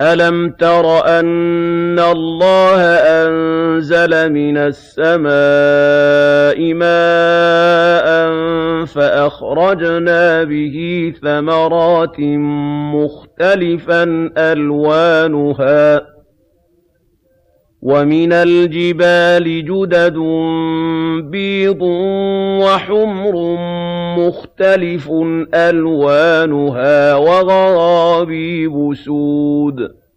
أَلَمْ تَرَ أَنَّ اللَّهَ أَنزَلَ مِنَ السَّمَاءِ مَاءً فَأَخْرَجْنَا بِهِ ثَمَرَاتٍ مُّخْتَلِفًا أَلْوَانُهَا ۚ وَمِنَ الْجِبَالِ جُدَدٌ بِيضٌ وَحُمْرٌ مُّخْتَلِفٌ أَلْوَانُهَا وَغَرَابِيبُ سُودٌ.